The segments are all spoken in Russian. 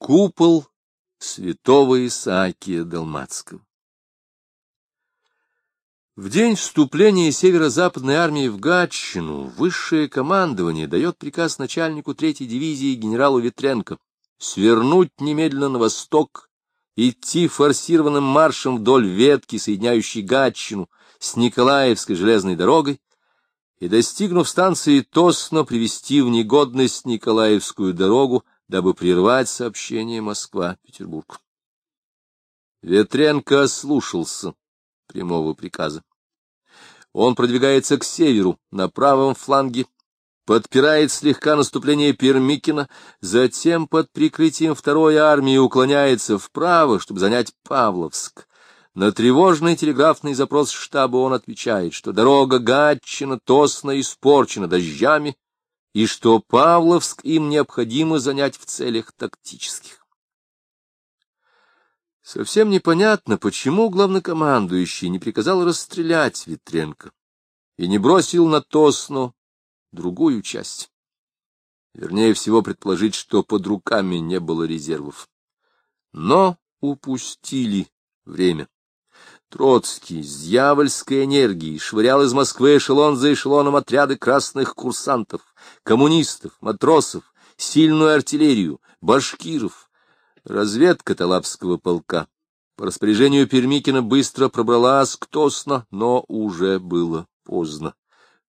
Купол святого Исаакия Далмацкого. В день вступления северо-западной армии в Гатчину высшее командование дает приказ начальнику третьей дивизии генералу Ветренко свернуть немедленно на восток, идти форсированным маршем вдоль ветки, соединяющей Гатчину с Николаевской железной дорогой, и, достигнув станции Тосно, привести в негодность Николаевскую дорогу дабы прервать сообщение Москва-Петербург. Ветренко ослушался прямого приказа. Он продвигается к северу, на правом фланге, подпирает слегка наступление Пермикина, затем под прикрытием второй армии уклоняется вправо, чтобы занять Павловск. На тревожный телеграфный запрос штаба он отвечает, что дорога Гатчина-Тосно испорчена дождями, и что Павловск им необходимо занять в целях тактических. Совсем непонятно, почему главнокомандующий не приказал расстрелять Витренко и не бросил на Тосно другую часть. Вернее всего предположить, что под руками не было резервов. Но упустили время. Троцкий с дьявольской энергией швырял из Москвы эшелон за эшелоном отряды красных курсантов, коммунистов, матросов, сильную артиллерию, башкиров. Разведка Талапского полка по распоряжению Пермикина быстро пробралась к Тосно, но уже было поздно.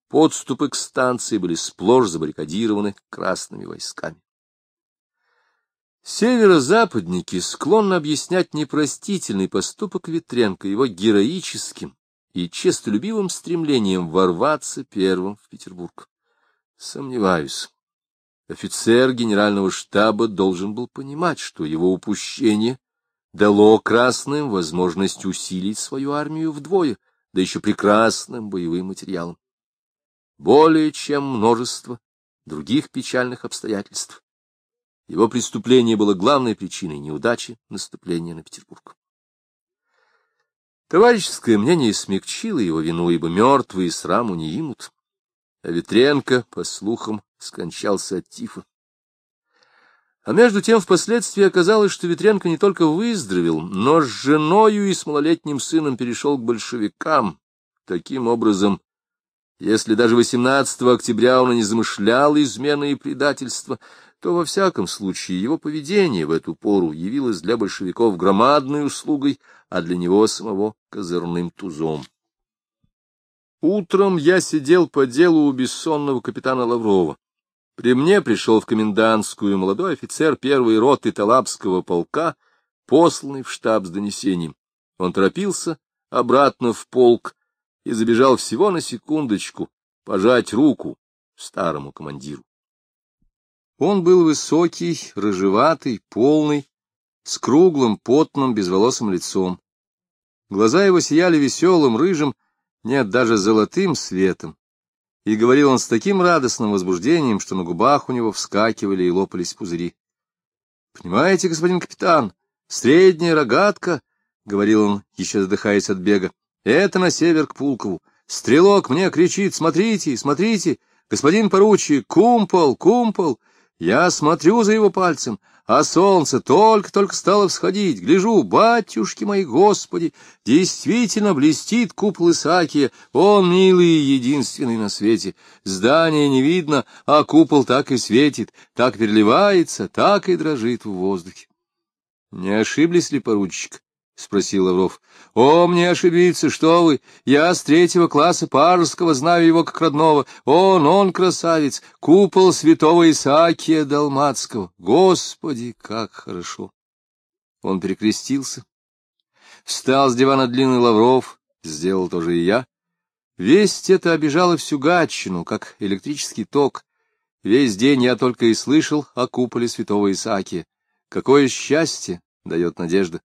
Подступы к станции были сплошь забаррикадированы красными войсками. Северо-западники склонны объяснять непростительный поступок Ветренко его героическим и честолюбивым стремлением ворваться первым в Петербург. Сомневаюсь. Офицер генерального штаба должен был понимать, что его упущение дало красным возможность усилить свою армию вдвое, да еще прекрасным боевым материалом. Более чем множество других печальных обстоятельств его преступление было главной причиной неудачи наступления на Петербург. Товарищеское мнение смягчило его вину, ибо мертвые сраму не имут. А Ветренко, по слухам, скончался от тифа. А между тем впоследствии оказалось, что Ветренко не только выздоровел, но с женою и с малолетним сыном перешел к большевикам. Таким образом, если даже 18 октября он и не замышлял измены и предательства, то во всяком случае его поведение в эту пору явилось для большевиков громадной услугой, а для него самого козырным тузом. Утром я сидел по делу у бессонного капитана Лаврова. При мне пришел в комендантскую молодой офицер первой роты Талапского полка, посланный в штаб с донесением. Он торопился обратно в полк и забежал всего на секундочку пожать руку старому командиру. Он был высокий, рыжеватый, полный, с круглым, потным, безволосым лицом. Глаза его сияли веселым, рыжим, нет, даже золотым светом. И говорил он с таким радостным возбуждением, что на губах у него вскакивали и лопались пузыри. — Понимаете, господин капитан, средняя рогатка, — говорил он, еще задыхаясь от бега, — это на север к Пулкову. Стрелок мне кричит, смотрите, смотрите, господин поручик, кумпол, кумпол. Я смотрю за его пальцем, а солнце только-только стало всходить. Гляжу, батюшки мои, Господи, действительно блестит купол Исаакия, он милый единственный на свете. Здание не видно, а купол так и светит, так переливается, так и дрожит в воздухе. Не ошиблись ли, поручик? — спросил Лавров. — О, мне ошибиться, что вы! Я с третьего класса Пажеского знаю его как родного. Он, он красавец, купол святого Исаакия Далмацкого. Господи, как хорошо! Он перекрестился. Встал с дивана длинный Лавров, сделал тоже и я. Весть это обижала всю Гатчину, как электрический ток. Весь день я только и слышал о куполе святого Исаакия. Какое счастье дает надежда!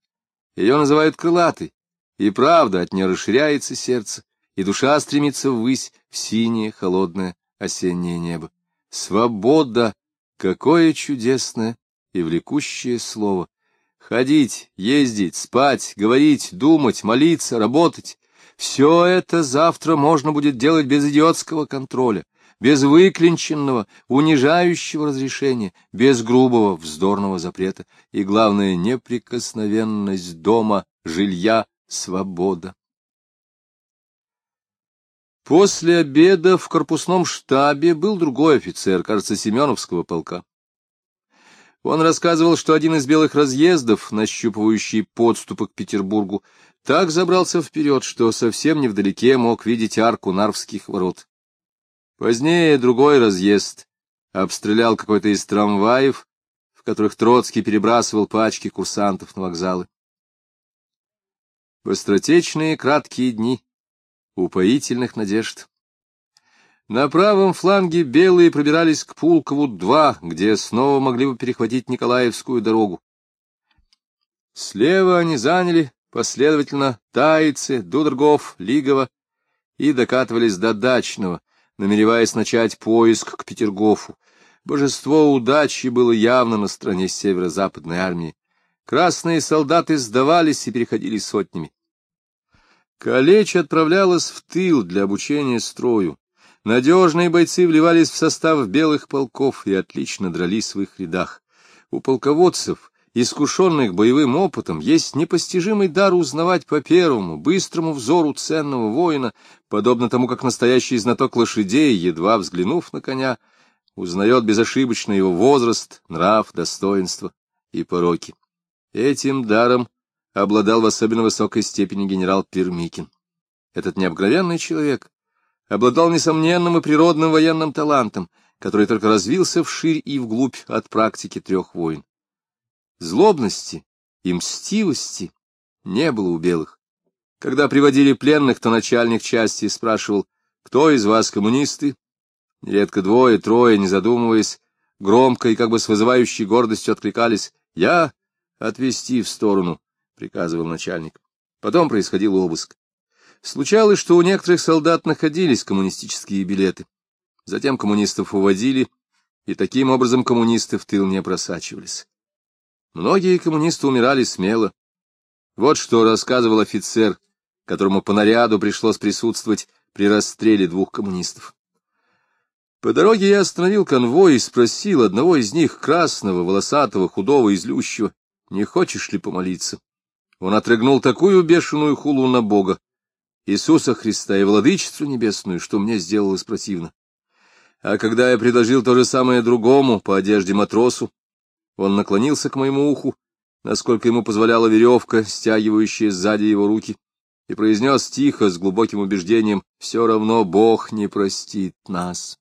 Ее называют крылатой, и правда от нее расширяется сердце, и душа стремится ввысь в синее холодное осеннее небо. Свобода! Какое чудесное и влекущее слово! Ходить, ездить, спать, говорить, думать, молиться, работать — все это завтра можно будет делать без идиотского контроля, без выклинченного, унижающего разрешения, без грубого, вздорного запрета и, главное, неприкосновенность дома, жилья, свобода. После обеда в корпусном штабе был другой офицер, кажется, Семеновского полка. Он рассказывал, что один из белых разъездов, нащупывающий подступы к Петербургу, так забрался вперед, что совсем невдалеке мог видеть арку Нарвских ворот. Позднее другой разъезд обстрелял какой-то из трамваев, в которых Троцкий перебрасывал пачки курсантов на вокзалы. Быстротечные краткие дни упоительных надежд. На правом фланге белые пробирались к Пулкову-2, где снова могли бы перехватить Николаевскую дорогу. Слева они заняли последовательно Тайцы, Дудергов, Лигова и докатывались до Дачного, намереваясь начать поиск к Петергофу. Божество удачи было явно на стороне северо-западной армии. Красные солдаты сдавались и переходили сотнями. Калечь отправлялась в тыл для обучения строю. Надежные бойцы вливались в состав белых полков и отлично дрались в их рядах. У полководцев, искушенных боевым опытом, есть непостижимый дар узнавать по первому, быстрому взору ценного воина, подобно тому, как настоящий знаток лошадей, едва взглянув на коня, узнает безошибочно его возраст, нрав, достоинство и пороки. Этим даром обладал в особенно высокой степени генерал Пермикин. Этот необыкновенный человек обладал несомненным и природным военным талантом, который только развился вширь и вглубь от практики трех войн. Злобности и мстивости не было у белых. Когда приводили пленных, то начальник части спрашивал, кто из вас коммунисты? Нередко двое, трое, не задумываясь, громко и как бы с вызывающей гордостью откликались «Я отвести в сторону», — приказывал начальник. Потом происходил обыск. Случалось, что у некоторых солдат находились коммунистические билеты. Затем коммунистов уводили, и таким образом коммунисты в тыл не просачивались. Многие коммунисты умирали смело. Вот что рассказывал офицер, которому по наряду пришлось присутствовать при расстреле двух коммунистов. По дороге я остановил конвой и спросил одного из них, красного, волосатого, худого и злющего, не хочешь ли помолиться? Он отрыгнул такую бешеную хулу на Бога, Иисуса Христа и Владычицу Небесную, что мне сделалось противно. А когда я предложил то же самое другому, по одежде матросу, он наклонился к моему уху, насколько ему позволяла веревка, стягивающая сзади его руки, и произнес тихо, с глубоким убеждением, «Все равно Бог не простит нас».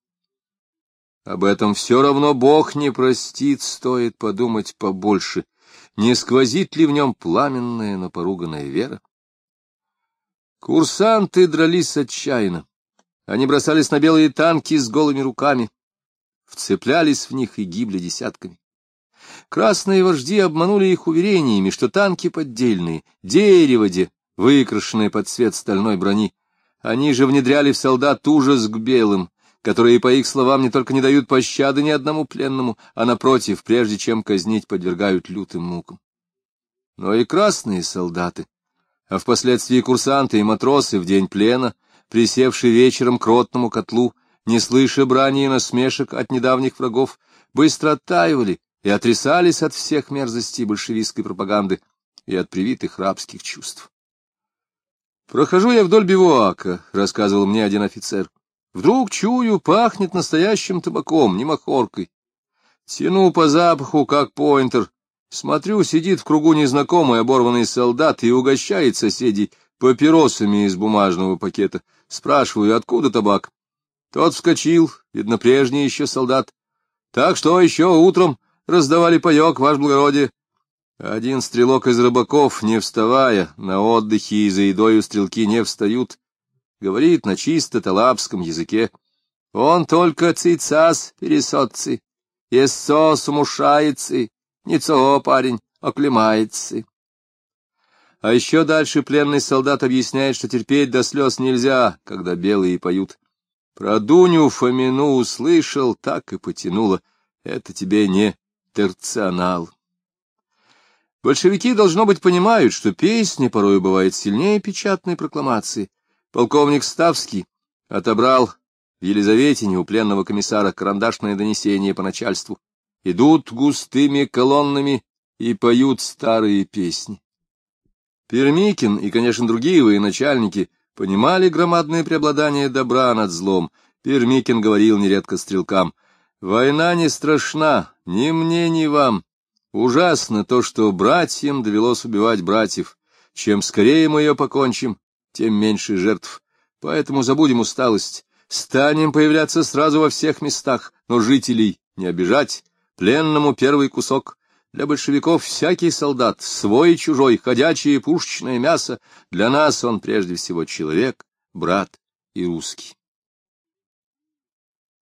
Об этом все равно Бог не простит, стоит подумать побольше. Не сквозит ли в нем пламенная, но поруганная вера? Курсанты дрались отчаянно. Они бросались на белые танки с голыми руками, вцеплялись в них и гибли десятками. Красные вожди обманули их уверениями, что танки поддельные, дерево де, выкрашенное под цвет стальной брони. Они же внедряли в солдат ужас к белым, которые, по их словам, не только не дают пощады ни одному пленному, а, напротив, прежде чем казнить, подвергают лютым мукам. Но и красные солдаты а впоследствии курсанты и матросы в день плена, присевшие вечером к ротному котлу, не слыша брани и насмешек от недавних врагов, быстро оттаивали и отрисались от всех мерзостей большевистской пропаганды и от привитых рабских чувств. «Прохожу я вдоль бивуака», — рассказывал мне один офицер. «Вдруг чую, пахнет настоящим табаком, не махоркой. Тяну по запаху, как поинтер, Смотрю, сидит в кругу незнакомый оборванный солдат и угощает соседей папиросами из бумажного пакета. Спрашиваю, откуда табак? Тот вскочил, видно, прежний еще солдат. Так что еще утром раздавали паек, ваш благородие. Один стрелок из рыбаков, не вставая, на отдыхе и за едой у стрелки не встают, говорит на чисто талапском языке. Он только цицас пересотцы, ессо сумушается, Ницо, парень, оклемается. А еще дальше пленный солдат объясняет, что терпеть до слез нельзя, когда белые поют. Про Дуню Фомину услышал, так и потянуло. Это тебе не терционал. Большевики, должно быть, понимают, что песня порой бывает сильнее печатной прокламации. Полковник Ставский отобрал В Елизаветине у пленного комиссара карандашное донесение по начальству. Идут густыми колоннами и поют старые песни. Пермикин и, конечно, другие военачальники понимали громадное преобладание добра над злом. Пермикин говорил нередко стрелкам, «Война не страшна ни мне, ни вам. Ужасно то, что братьям довелось убивать братьев. Чем скорее мы ее покончим, тем меньше жертв. Поэтому забудем усталость, станем появляться сразу во всех местах, но жителей не обижать, пленному первый кусок. Для большевиков всякий солдат, свой и чужой, ходячее пушечное мясо, для нас он прежде всего человек, брат и русский.